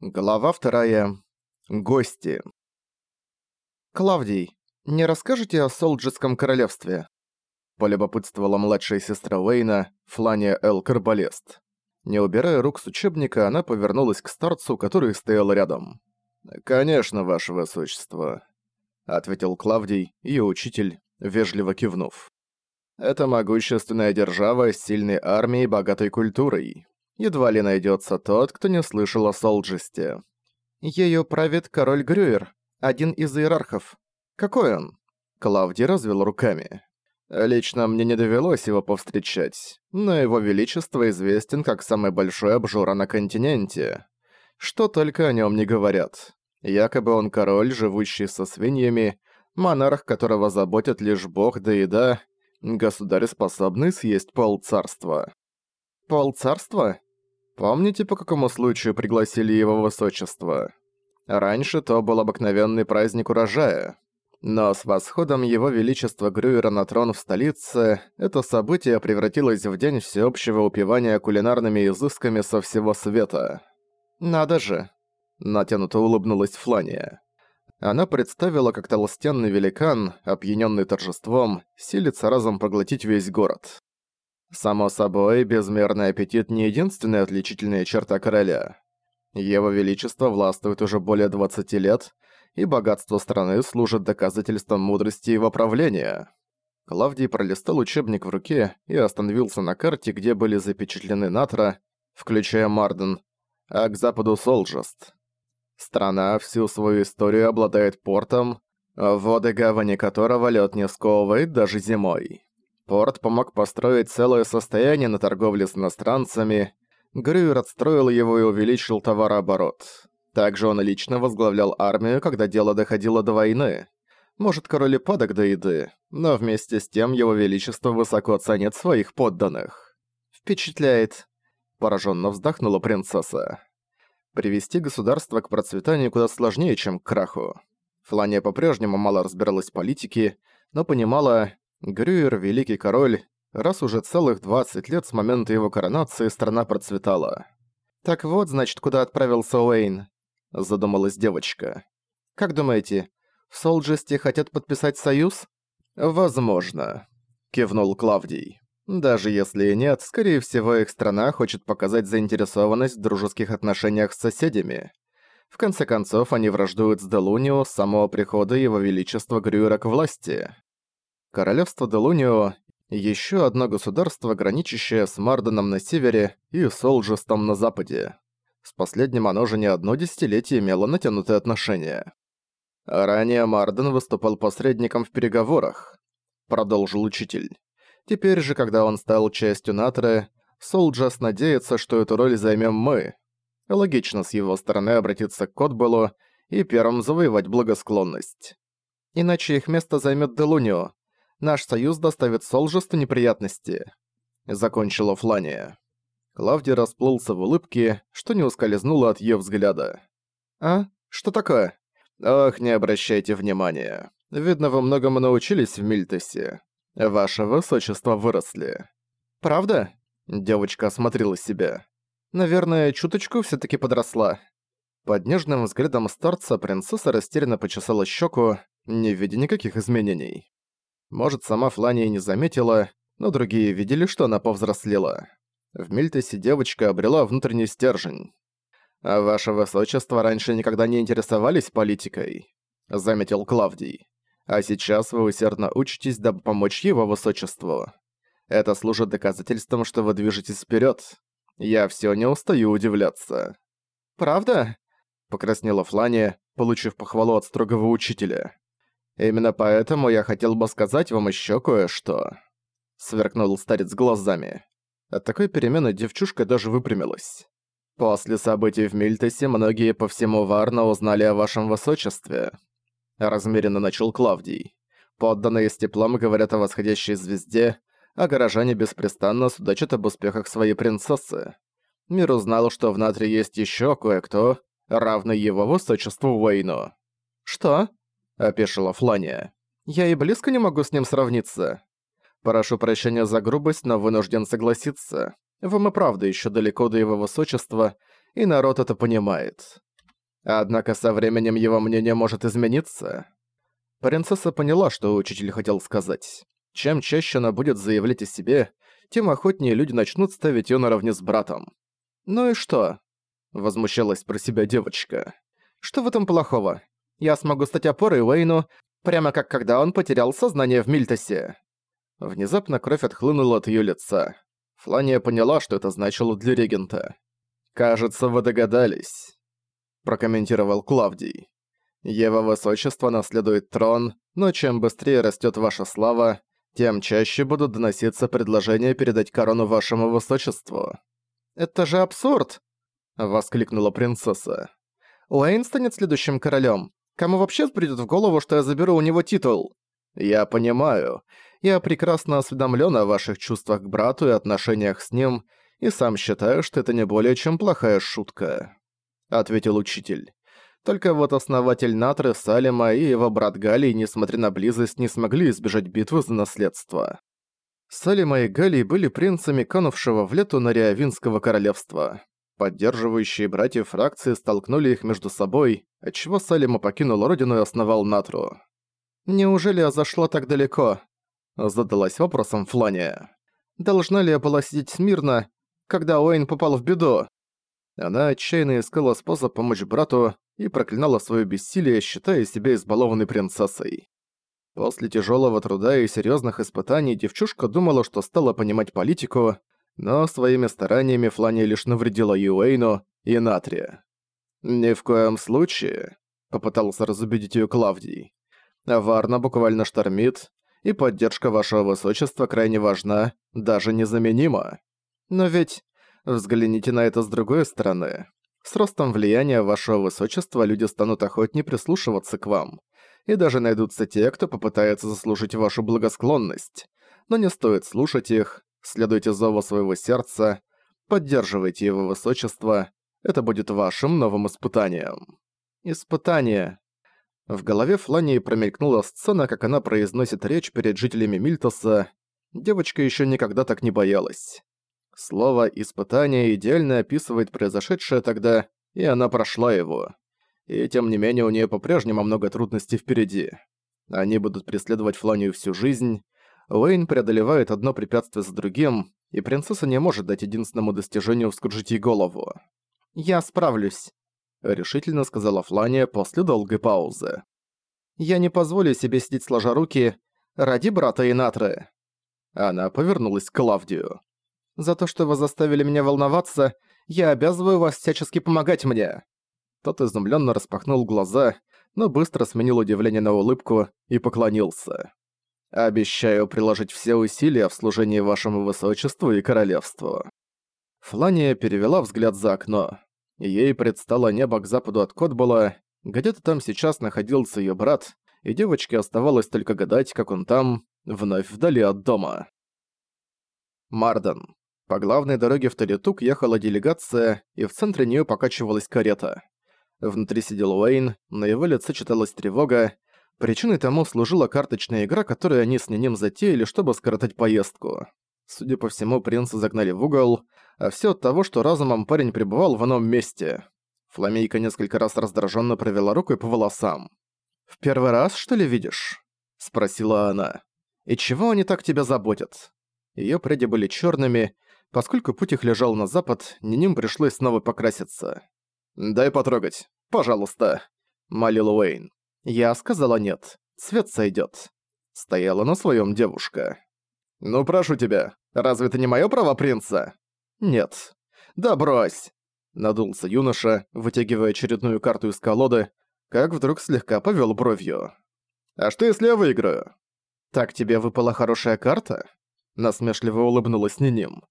Глава вторая. Гости. «Клавдий, не расскажете о Солджеском королевстве?» Полюбопытствовала младшая сестра Уэйна, Флания Эл Карбалест. Не убирая рук с учебника, она повернулась к старцу, который стоял рядом. «Конечно, ваше высочество», — ответил Клавдий, ее учитель, вежливо кивнув. «Это могущественная держава с сильной армией и богатой культурой едва ли найдется тот, кто не слышал о Солджесте. Ею правит король Грюер, один из иерархов. Какой он? Клавдий развел руками. Лично мне не довелось его повстречать, но его величество известен как самый большой обжора на континенте. Что только о нем не говорят. Якобы он король, живущий со свиньями, монарх, которого заботят лишь бог да еда, государь, способный съесть полцарства. Полцарства? Помните, по какому случаю пригласили его высочество? Раньше то был обыкновенный праздник урожая. Но с восходом его величества Грюера на трон в столице, это событие превратилось в день всеобщего упивания кулинарными изысками со всего света. «Надо же!» – натянуто улыбнулась Флания. Она представила, как толстенный великан, опьяненный торжеством, силится разом поглотить весь город. Само собой, безмерный аппетит не единственная отличительная черта короля. Его Величество властвует уже более 20 лет, и богатство страны служит доказательством мудрости его правления. Клавдий пролистал учебник в руке и остановился на карте, где были запечатлены Натра, включая Марден, а к западу Солджест. Страна всю свою историю обладает портом, воды гавани которого лед не сковывает даже зимой. Порт помог построить целое состояние на торговле с иностранцами. Грюер отстроил его и увеличил товарооборот. Также он лично возглавлял армию, когда дело доходило до войны. Может, король и падок до еды, но вместе с тем его величество высоко ценит своих подданных. «Впечатляет», – пораженно вздохнула принцесса. Привести государство к процветанию куда сложнее, чем к краху. Флания по-прежнему мало разбиралась в политике, но понимала, Грюер, великий король, раз уже целых 20 лет с момента его коронации страна процветала. «Так вот, значит, куда отправился Уэйн», — задумалась девочка. «Как думаете, в Солджесте хотят подписать союз?» «Возможно», — кивнул Клавдий. «Даже если и нет, скорее всего, их страна хочет показать заинтересованность в дружеских отношениях с соседями. В конце концов, они враждуют с Делунио с самого прихода Его Величества Грюера к власти. Королевство Делунио – еще одно государство, граничащее с Марденом на севере и Солджестом на западе. С последним оно же не одно десятилетие имело натянутые отношения. Ранее Марден выступал посредником в переговорах, продолжил учитель. Теперь же, когда он стал частью Натры, Солджас надеется, что эту роль займем мы. Логично с его стороны обратиться к Котбеллу и первым завоевать благосклонность. Иначе их место займет Делунио, Наш союз доставит Солжесту неприятности», — закончила Флания. Клавдий расплылся в улыбке, что не ускользнуло от её взгляда. «А? Что такое?» «Ох, не обращайте внимания. Видно, вы многому научились в Мильтесе. Ваше высочество выросли». «Правда?» Девочка осмотрела себя. «Наверное, чуточку всё-таки подросла». Под нежным взглядом старца принцесса растерянно почесала щеку, не видя никаких изменений. Может, сама Флания не заметила, но другие видели, что она повзрослела. В Мильтесе девочка обрела внутренний стержень. «А ваше высочество раньше никогда не интересовались политикой», — заметил Клавдий. «А сейчас вы усердно учитесь, дабы помочь его высочеству. Это служит доказательством, что вы движетесь вперед. Я все не устаю удивляться». «Правда?» — покраснела Флания, получив похвалу от строгого учителя. Именно поэтому я хотел бы сказать вам еще кое-что. Сверкнул старец глазами. От такой перемены девчушка даже выпрямилась. После событий в Мильтесе многие по всему Варна узнали о вашем высочестве. Размеренно начал Клавдий. Подданные с теплом говорят о восходящей звезде, а горожане беспрестанно судачат об успехах своей принцессы. Мир узнал, что в Натре есть еще кое-кто, равный его высочеству Уэйну. «Что?» — опешила Флания. «Я и близко не могу с ним сравниться. Прошу прощения за грубость, но вынужден согласиться. Вам и правда еще далеко до его высочества, и народ это понимает. Однако со временем его мнение может измениться. Принцесса поняла, что учитель хотел сказать. Чем чаще она будет заявлять о себе, тем охотнее люди начнут ставить её наравне с братом. «Ну и что?» – возмущалась про себя девочка. «Что в этом плохого? Я смогу стать опорой Уэйну, прямо как когда он потерял сознание в Мильтосе». Внезапно кровь отхлынула от её лица. Флания поняла, что это значило для регента. «Кажется, вы догадались», – прокомментировал Клавдий. «Его высочество наследует трон, но чем быстрее растёт ваша слава, тем чаще будут доноситься предложения передать корону вашему высочеству». «Это же абсурд!» — воскликнула принцесса. «Уэйн станет следующим королем. Кому вообще придет в голову, что я заберу у него титул?» «Я понимаю. Я прекрасно осведомлен о ваших чувствах к брату и отношениях с ним, и сам считаю, что это не более чем плохая шутка», — ответил учитель. Только вот основатель Натры, Салима и его брат Галий, несмотря на близость, не смогли избежать битвы за наследство. Салима и Галий были принцами канувшего в лету Нариавинского королевства. Поддерживающие братьев фракции столкнули их между собой, отчего Салима покинул родину и основал Натру. «Неужели я зашла так далеко?» Задалась вопросом Флания. «Должна ли я была сидеть смирно, когда Уэйн попал в беду?» Она отчаянно искала способ помочь брату и проклинала свое бессилие, считая себя избалованной принцессой. После тяжелого труда и серьезных испытаний девчушка думала, что стала понимать политику, но своими стараниями Флания лишь навредила Юэйну и Натрия. «Ни в коем случае», — попытался разубедить ее Клавдий. «Варна буквально штормит, и поддержка вашего высочества крайне важна, даже незаменима. Но ведь взгляните на это с другой стороны. С ростом влияния вашего высочества люди станут охотнее прислушиваться к вам и даже найдутся те, кто попытается заслужить вашу благосклонность. Но не стоит слушать их, следуйте зову своего сердца, поддерживайте его высочество, это будет вашим новым испытанием. Испытание. В голове Флании промелькнула сцена, как она произносит речь перед жителями Мильтоса. Девочка еще никогда так не боялась. Слово «испытание» идеально описывает произошедшее тогда, и она прошла его и тем не менее у нее по-прежнему много трудностей впереди. Они будут преследовать Фланию всю жизнь. Уэйн преодолевает одно препятствие за другим, и принцесса не может дать единственному достижению вскружить ей голову. «Я справлюсь», — решительно сказала Флания после долгой паузы. «Я не позволю себе сидеть сложа руки ради брата и Натры». Она повернулась к Клавдию. «За то, что вы заставили меня волноваться, я обязываю вас всячески помогать мне». Тот изумленно распахнул глаза, но быстро сменил удивление на улыбку и поклонился. «Обещаю приложить все усилия в служении вашему высочеству и королевству». Флания перевела взгляд за окно. Ей предстало небо к западу от Котбола, где-то там сейчас находился ее брат, и девочке оставалось только гадать, как он там, вновь вдали от дома. Марден. По главной дороге в Талитук ехала делегация, и в центре нее покачивалась карета. Внутри сидел Уэйн, на его лице читалась тревога. Причиной тому служила карточная игра, которую они с Ниним затеяли, чтобы скоротать поездку. Судя по всему, принца загнали в угол, а все от того, что разумом парень пребывал в ином месте. Фламейка несколько раз раздраженно провела рукой по волосам. «В первый раз, что ли, видишь?» — спросила она. «И чего они так тебя заботят?» Ее пряди были черными, поскольку путь их лежал на запад, Ниним пришлось снова покраситься. «Дай потрогать, пожалуйста», — молил Уэйн. Я сказала нет. Цвет сойдет. Стояла на своем девушка. «Ну, прошу тебя, разве это не мое право принца?» «Нет». «Да брось!» Надулся юноша, вытягивая очередную карту из колоды, как вдруг слегка повел бровью. «А что, если я выиграю?» «Так тебе выпала хорошая карта?» Насмешливо улыбнулась Ниним.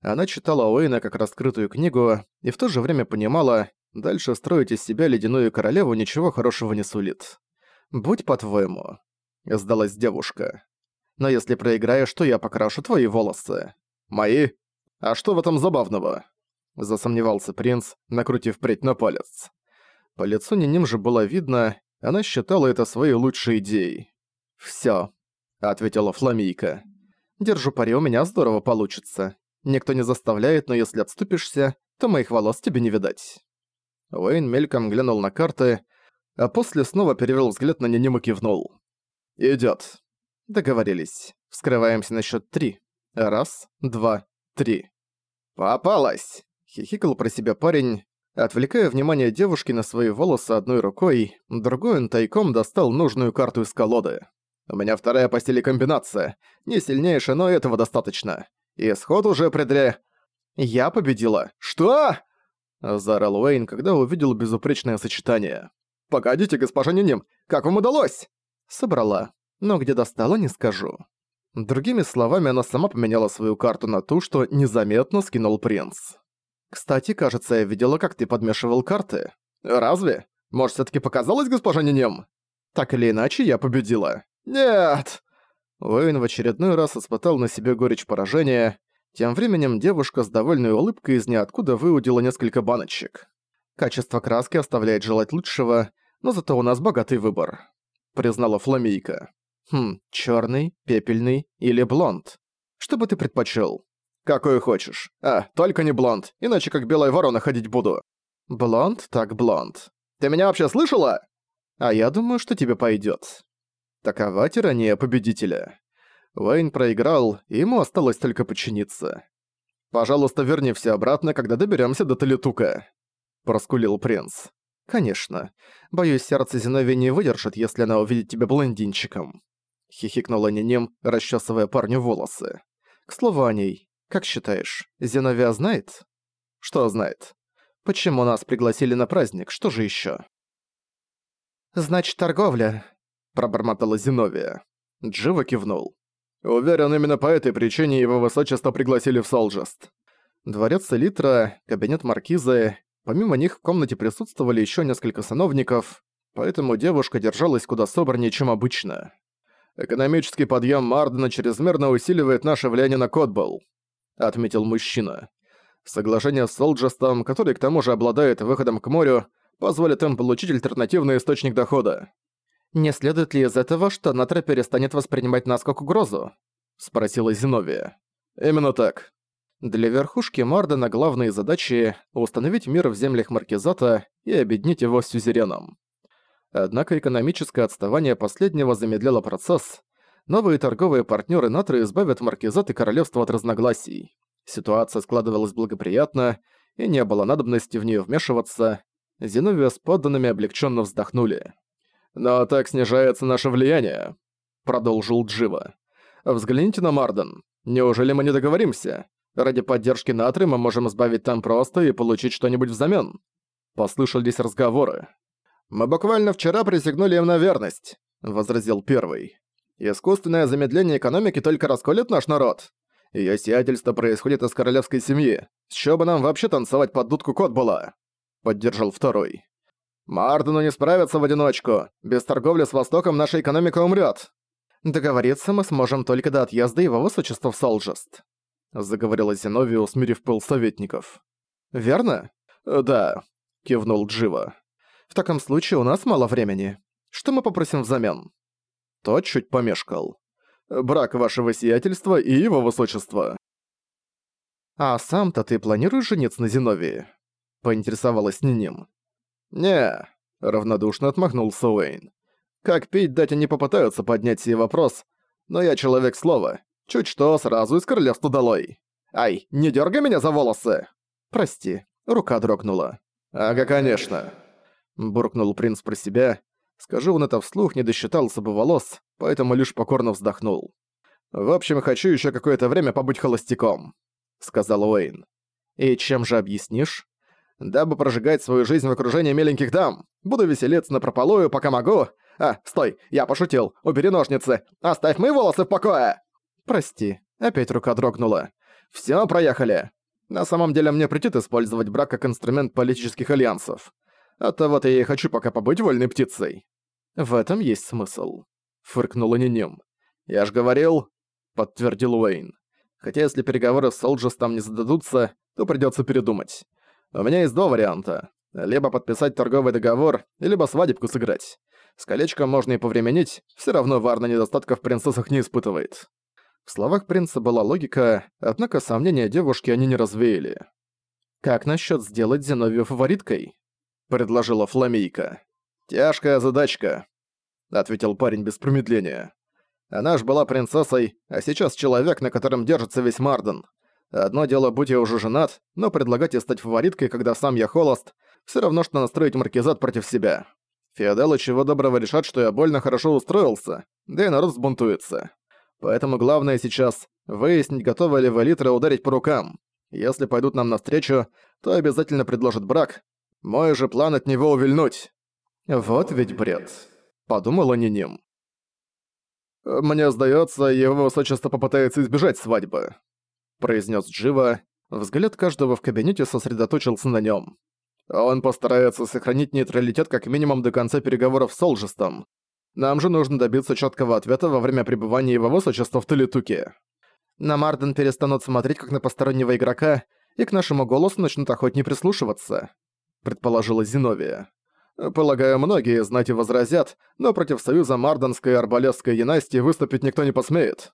Она читала Уэйна как раскрытую книгу и в то же время понимала, Дальше строить из себя ледяную королеву ничего хорошего не сулит. «Будь по-твоему», — сдалась девушка. «Но если проиграешь, то я покрашу твои волосы». «Мои? А что в этом забавного?» Засомневался принц, накрутив прядь на палец. По лицу Ниним же было видно, она считала это своей лучшей идеей. «Всё», — ответила Фламийка. «Держу пари, у меня здорово получится. Никто не заставляет, но если отступишься, то моих волос тебе не видать». Уэйн мельком глянул на карты, а после снова перевел взгляд на Ниним и кивнул. «Идёт». Договорились. Вскрываемся на счёт три. Раз, два, три. «Попалась!» — хихикал про себя парень, отвлекая внимание девушки на свои волосы одной рукой, другой он тайком достал нужную карту из колоды. «У меня вторая по стиле комбинация. Не сильнейшая, но этого достаточно. Исход уже предря...» «Я победила». «Что?» — заорал Уэйн, когда увидел безупречное сочетание. «Погодите, госпожа Ниним, как вам удалось?» «Собрала. Но где достала, не скажу». Другими словами, она сама поменяла свою карту на ту, что незаметно скинул принц. «Кстати, кажется, я видела, как ты подмешивал карты. Разве? Может, всё-таки показалось, госпожа Нинем?» «Так или иначе, я победила». «Нет!» Уэйн в очередной раз испытал на себе горечь поражения. Тем временем девушка с довольной улыбкой из ниоткуда выудила несколько баночек. Качество краски оставляет желать лучшего, но зато у нас богатый выбор», — признала Фламейка. «Хм, чёрный, пепельный или блонд? Что бы ты предпочёл?» «Какой хочешь. А, только не блонд, иначе как белая ворона ходить буду». «Блонд, так блонд. Ты меня вообще слышала?» «А я думаю, что тебе пойдёт». Такова тирания победителя. Уэйн проиграл, и ему осталось только подчиниться. «Пожалуйста, верни все обратно, когда доберемся до Талитука», — проскулил принц. «Конечно. Боюсь, сердце Зиновия не выдержит, если она увидит тебя блондинчиком», — хихикнула Нинем, расчесывая парню волосы. «К слову о ней. Как считаешь, Зиновия знает?» «Что знает?» «Почему нас пригласили на праздник? Что же еще? «Значит, торговля», — пробормотала Зиновия. Джива кивнул. Уверен, именно по этой причине его высочество пригласили в Солджест. Дворец Элитра, кабинет Маркизы, помимо них в комнате присутствовали еще несколько сановников, поэтому девушка держалась куда собраннее, чем обычно. «Экономический подъем Мардена чрезмерно усиливает наше влияние на Котбол», — отметил мужчина. «Соглашение с Солджестом, который к тому же обладает выходом к морю, позволит им получить альтернативный источник дохода. «Не следует ли из этого, что Натра перестанет воспринимать нас как угрозу?» — спросила Зиновия. «Именно так. Для верхушки Мардена главные задачи — установить мир в землях Маркизата и объединить его с Сюзереном. Однако экономическое отставание последнего замедляло процесс. Новые торговые партнеры Натры избавят Маркизат и Королевство от разногласий. Ситуация складывалась благоприятно, и не было надобности в нее вмешиваться. Зиновия с подданными облегченно вздохнули. «Но так снижается наше влияние», — продолжил Джива. «Взгляните на Марден. Неужели мы не договоримся? Ради поддержки Натры мы можем избавить там просто и получить что-нибудь взамен». Послышались разговоры. «Мы буквально вчера присягнули им на верность», — возразил первый. «Искусственное замедление экономики только расколет наш народ. Её сиятельство происходит из королевской семьи. С чего бы нам вообще танцевать под дудку кот была?» Поддержал второй. «Мардену не справиться в одиночку. Без торговли с Востоком наша экономика умрет. Договориться мы сможем только до отъезда его высочества в Солжест», заговорила Зиновия, усмирив пыл советников. «Верно?» «Да», — кивнул Джива. «В таком случае у нас мало времени. Что мы попросим взамен?» Тот чуть помешкал. «Брак вашего сиятельства и его высочества». «А сам-то ты планируешь жениться на Зиновии?» — поинтересовалась Ниним. «Не», — равнодушно отмахнулся Уэйн. «Как пить дать они попытаются поднять сей вопрос, но я человек слова. Чуть что, сразу из королевства долой. Ай, не дергай меня за волосы!» «Прости», — рука дрогнула. «Ага, конечно», — буркнул принц про себя. Скажи он это вслух, не досчитался бы волос, поэтому лишь покорно вздохнул. «В общем, хочу еще какое-то время побыть холостяком», — сказал Уэйн. «И чем же объяснишь?» Дабы прожигать свою жизнь в окружении миленьких дам. Буду веселиться на прополую, пока могу. А, стой, я пошутил. Убери ножницы. Оставь мои волосы в покое. Прости, опять рука дрогнула. Всё, проехали. На самом деле мне претит использовать брак как инструмент политических альянсов. Оттого-то я и хочу пока побыть вольной птицей. В этом есть смысл. Фыркнула Ниним. Я ж говорил, подтвердил Уэйн. Хотя если переговоры с Солджестом не зададутся, то придётся передумать. У меня есть два варианта. Либо подписать торговый договор, либо свадебку сыграть. С колечком можно и повременить, все равно Варна недостатков в принцессах не испытывает. В словах принца была логика, однако сомнения девушки они не развеяли. Как насчет сделать Зиновию фавориткой? — предложила Фламейка. «Тяжкая задачка», — ответил парень без промедления. «Она ж была принцессой, а сейчас человек, на котором держится весь Марден. Одно дело, будь я уже женат, но предлагать ей стать фавориткой, когда сам я холост, все равно, что настроить маркизат против себя. Феодалы чего доброго решат, что я больно хорошо устроился, да и народ взбунтуется. Поэтому главное сейчас — выяснить, готовы ли валитры ударить по рукам. Если пойдут нам навстречу, то обязательно предложат брак. Мой же план от него увильнуть. Вот ведь бред. Подумала Ниним. «Мне сдается, его высочество попытается избежать свадьбы», — произнес Джива. Взгляд каждого в кабинете сосредоточился на нем. Он постарается сохранить нейтралитет как минимум до конца переговоров с Солжестом. Нам же нужно добиться четкого ответа во время пребывания его высочества в Талитуке. На Марден перестанут смотреть как на постороннего игрока, и к нашему голосу начнут охотнее прислушиваться», — предположила Зиновия. «Полагаю, многие знать и возразят, но против союза Марденской и Арбалесской династии выступить никто не посмеет».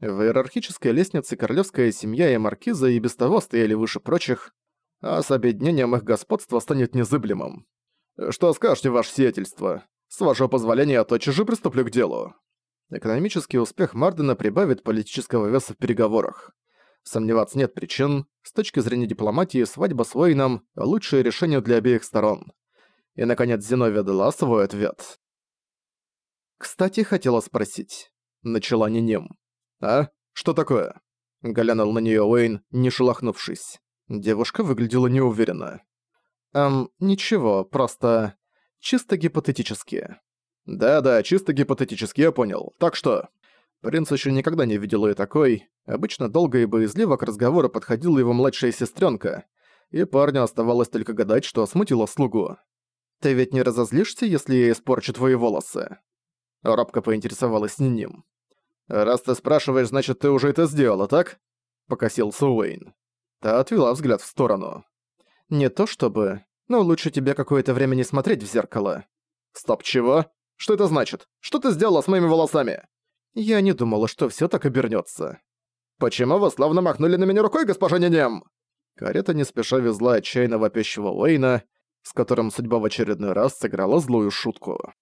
В иерархической лестнице королевская семья и маркиза и без того стояли выше прочих, а с объединением их господства станет незыблемым. Что скажете, ваше сиятельство? С вашего позволения тотчас же приступлю к делу. Экономический успех Мардена прибавит политического веса в переговорах. Сомневаться нет причин. С точки зрения дипломатии, свадьба с Уэйном – лучшее решение для обеих сторон. И, наконец, Зиновия дала свой ответ. «Кстати, хотела спросить». Начала Ниним. «А? Что такое?» Глянул на неё Уэйн, не шелохнувшись. Девушка выглядела неуверенно. «Эм, ничего, просто... чисто гипотетически». «Да-да, чисто гипотетически, я понял. Так что...» Принц еще никогда не видел ее такой. Обычно долго и боязливо к разговору подходила его младшая сестренка, и парню оставалось только гадать, что смутило слугу. «Ты ведь не разозлишься, если я испорчу твои волосы?» Робко поинтересовалась Ниним. «Раз ты спрашиваешь, значит, ты уже это сделала, так?» Покосился Уэйн. Та отвела взгляд в сторону. «Не то чтобы, но лучше тебе какое-то время не смотреть в зеркало». «Стоп, чего? Что это значит? Что ты сделала с моими волосами?» «Я не думала, что всё так обернётся». «Почему вы славно махнули на меня рукой, госпожа Нинем?» Карета не спеша везла отчаянно вопящего Уэйна, с которым судьба в очередной раз сыграла злую шутку.